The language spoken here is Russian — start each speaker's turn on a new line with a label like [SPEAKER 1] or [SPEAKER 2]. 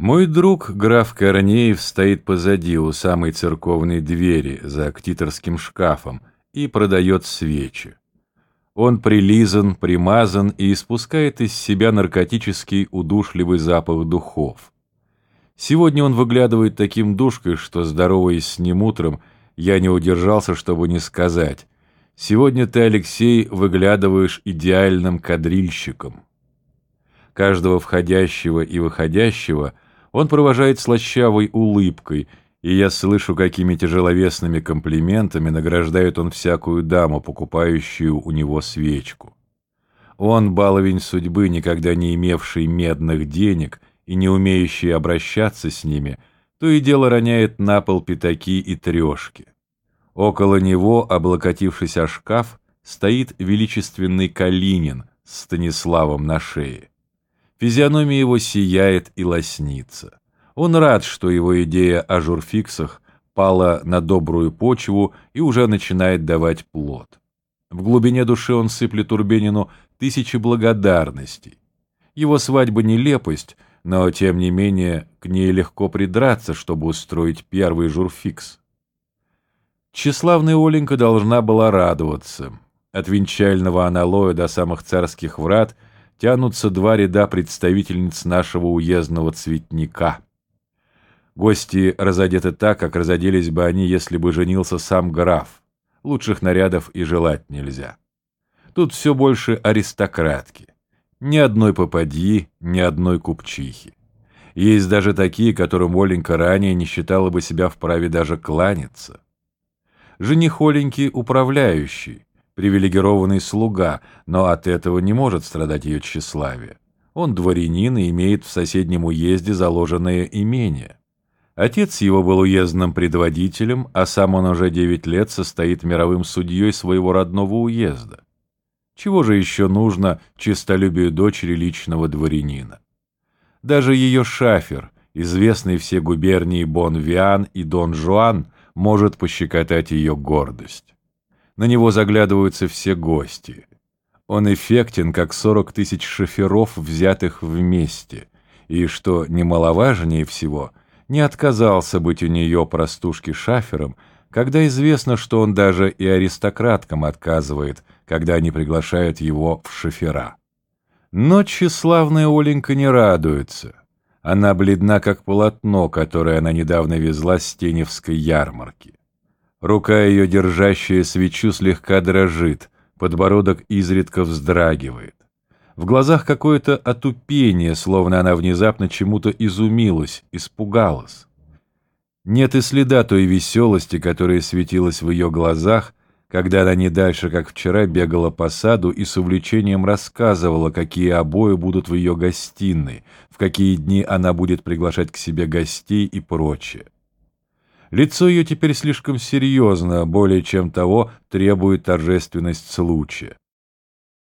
[SPEAKER 1] Мой друг, граф Корнеев, стоит позади у самой церковной двери за ктиторским шкафом и продает свечи. Он прилизан, примазан и испускает из себя наркотический удушливый запах духов. Сегодня он выглядывает таким душкой, что, здороваясь с ним утром, я не удержался, чтобы не сказать. Сегодня ты, Алексей, выглядываешь идеальным кадрильщиком. Каждого входящего и выходящего он провожает слащавой улыбкой, и я слышу, какими тяжеловесными комплиментами награждает он всякую даму, покупающую у него свечку. Он, баловень судьбы, никогда не имевший медных денег и не умеющий обращаться с ними, то и дело роняет на пол пятаки и трешки. Около него, облокотившись о шкаф, стоит величественный Калинин с Станиславом на шее. Физиономия его сияет и лоснится. Он рад, что его идея о журфиксах пала на добрую почву и уже начинает давать плод. В глубине души он сыплет Турбенину тысячи благодарностей. Его свадьба — нелепость, но, тем не менее, к ней легко придраться, чтобы устроить первый журфикс. Тщеславная Оленька должна была радоваться. От венчального аналоя до самых царских врат тянутся два ряда представительниц нашего уездного цветника. Гости разодеты так, как разоделись бы они, если бы женился сам граф. Лучших нарядов и желать нельзя. Тут все больше аристократки. Ни одной попадьи, ни одной купчихи. Есть даже такие, которым Оленька ранее не считала бы себя вправе даже кланяться жених Оленьки управляющий, привилегированный слуга, но от этого не может страдать ее тщеславие. Он дворянин и имеет в соседнем уезде заложенное имение. Отец его был уездным предводителем, а сам он уже девять лет состоит мировым судьей своего родного уезда. Чего же еще нужно честолюбию дочери личного дворянина? Даже ее шафер, известный все губернии Бон-Виан и Дон Жуан, может пощекотать ее гордость. На него заглядываются все гости. Он эффектен, как сорок тысяч шоферов, взятых вместе, и, что немаловажнее всего, не отказался быть у нее простушки шафером, когда известно, что он даже и аристократкам отказывает, когда они приглашают его в шофера. Но тщеславная Оленька не радуется. Она бледна, как полотно, которое она недавно везла с Теневской ярмарки. Рука ее, держащая свечу, слегка дрожит, подбородок изредка вздрагивает. В глазах какое-то отупение, словно она внезапно чему-то изумилась, испугалась. Нет и следа той веселости, которая светилась в ее глазах, когда она не дальше, как вчера, бегала по саду и с увлечением рассказывала, какие обои будут в ее гостиной, в какие дни она будет приглашать к себе гостей и прочее. Лицо ее теперь слишком серьезно, более чем того требует торжественность случая.